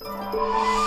Música